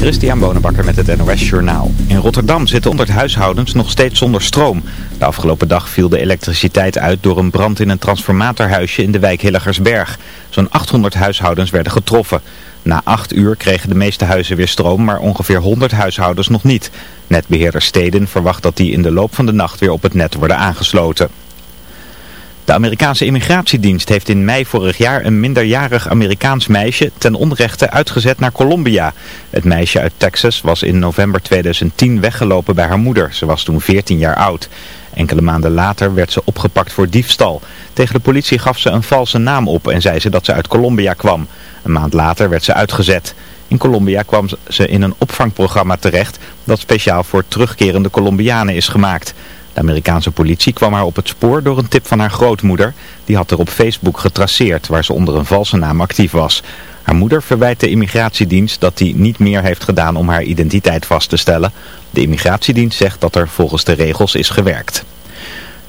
Christian Bonenbakker met het NOS Journaal. In Rotterdam zitten 100 huishoudens nog steeds zonder stroom. De afgelopen dag viel de elektriciteit uit door een brand in een transformatorhuisje in de wijk Hilligersberg. Zo'n 800 huishoudens werden getroffen. Na 8 uur kregen de meeste huizen weer stroom, maar ongeveer 100 huishoudens nog niet. Netbeheerder Steden verwacht dat die in de loop van de nacht weer op het net worden aangesloten. De Amerikaanse immigratiedienst heeft in mei vorig jaar een minderjarig Amerikaans meisje ten onrechte uitgezet naar Colombia. Het meisje uit Texas was in november 2010 weggelopen bij haar moeder. Ze was toen 14 jaar oud. Enkele maanden later werd ze opgepakt voor diefstal. Tegen de politie gaf ze een valse naam op en zei ze dat ze uit Colombia kwam. Een maand later werd ze uitgezet. In Colombia kwam ze in een opvangprogramma terecht dat speciaal voor terugkerende Colombianen is gemaakt. De Amerikaanse politie kwam haar op het spoor door een tip van haar grootmoeder. Die had er op Facebook getraceerd waar ze onder een valse naam actief was. Haar moeder verwijt de immigratiedienst dat die niet meer heeft gedaan om haar identiteit vast te stellen. De immigratiedienst zegt dat er volgens de regels is gewerkt.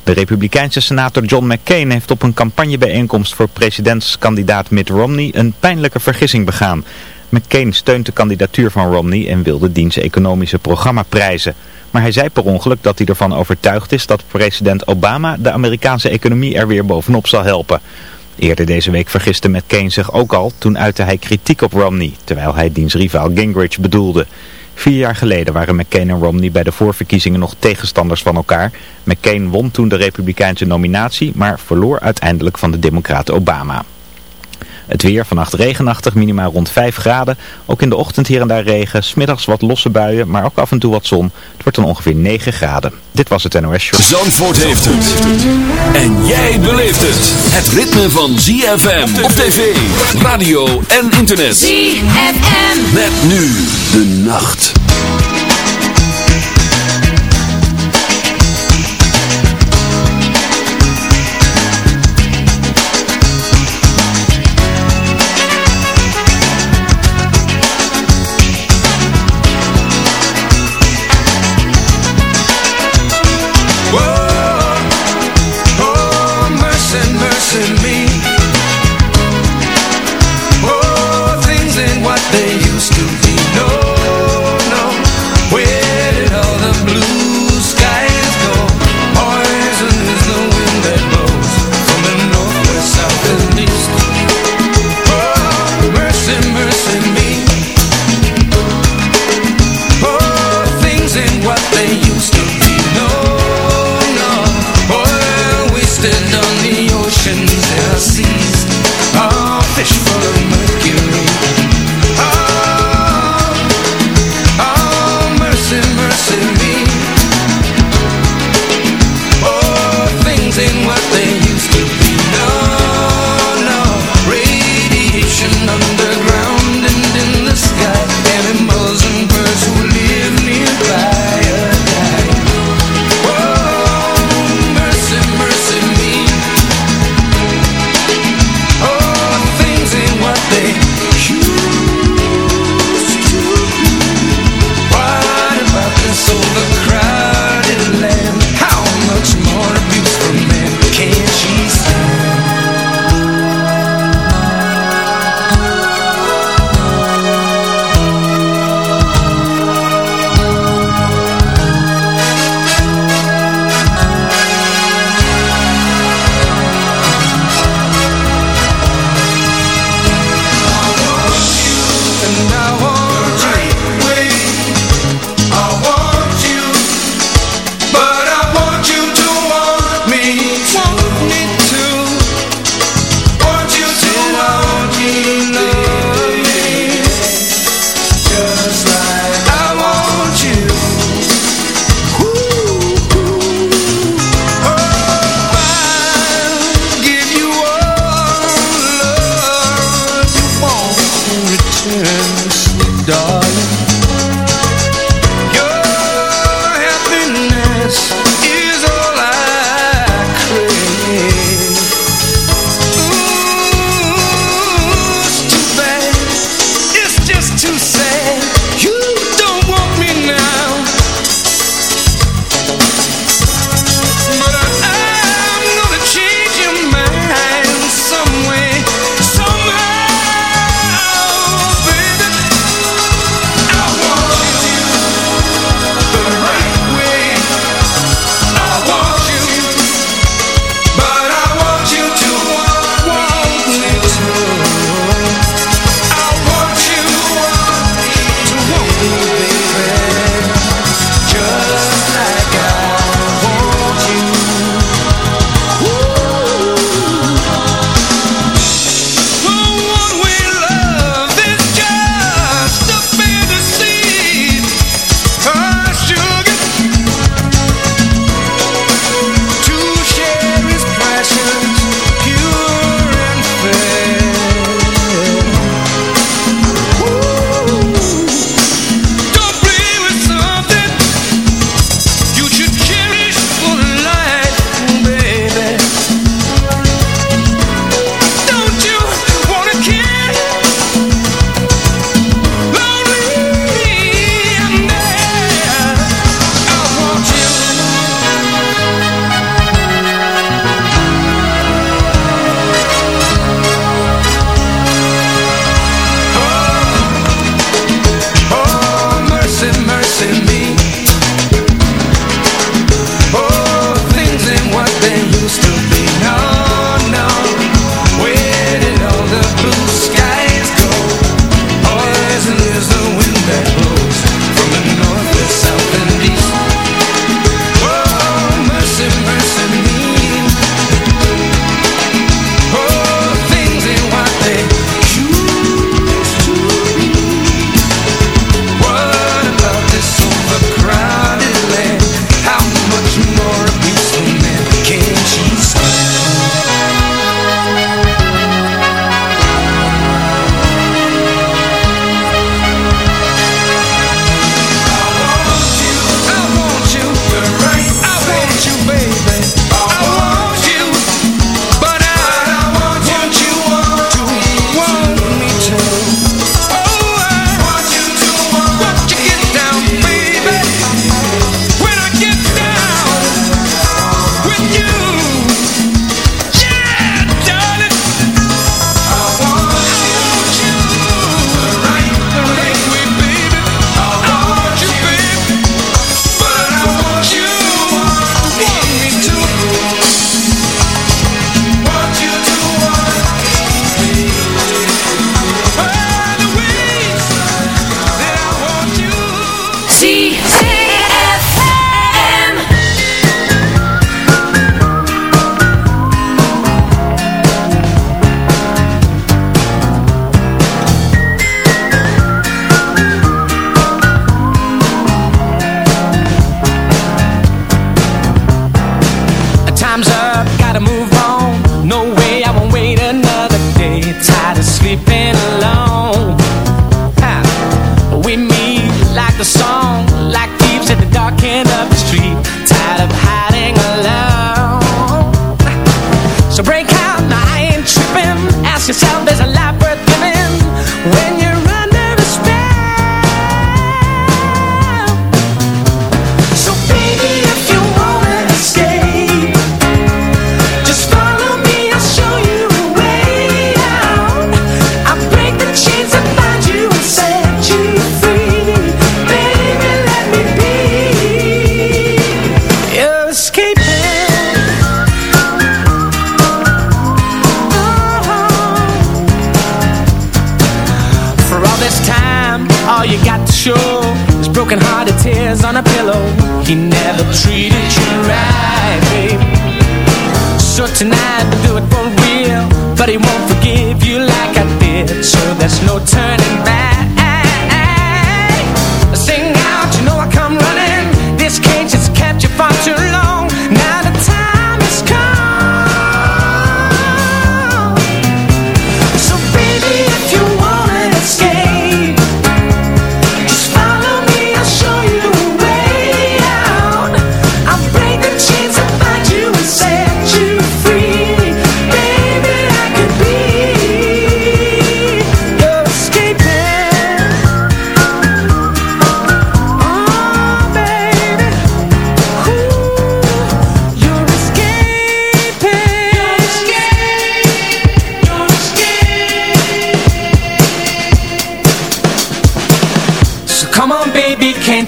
De republikeinse senator John McCain heeft op een campagnebijeenkomst voor presidentskandidaat Mitt Romney een pijnlijke vergissing begaan. McCain steunt de kandidatuur van Romney en wilde diens economische programma prijzen. Maar hij zei per ongeluk dat hij ervan overtuigd is dat president Obama de Amerikaanse economie er weer bovenop zal helpen. Eerder deze week vergiste McCain zich ook al, toen uitte hij kritiek op Romney, terwijl hij diens rivaal Gingrich bedoelde. Vier jaar geleden waren McCain en Romney bij de voorverkiezingen nog tegenstanders van elkaar. McCain won toen de republikeinse nominatie, maar verloor uiteindelijk van de democraat Obama. Het weer vannacht regenachtig, minimaal rond 5 graden. Ook in de ochtend hier en daar regen, smiddags wat losse buien, maar ook af en toe wat zon. Het wordt dan ongeveer 9 graden. Dit was het NOS Show. Zandvoort heeft het. En jij beleeft het. Het ritme van ZFM op tv, radio en internet. ZFM. Met nu de nacht.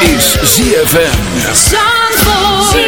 is ZFM. Zandvoort.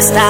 está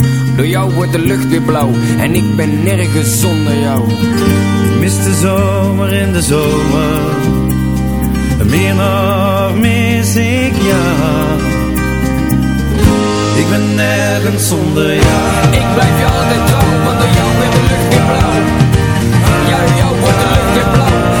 Door jou wordt de lucht weer blauw en ik ben nergens zonder jou. Mis de zomer in de zomer. Meer nog mis ik jou. Ik ben nergens zonder jou. Ik blijf je altijd trouw, want door jou wordt de lucht weer blauw. Ja, door jou wordt de lucht weer blauw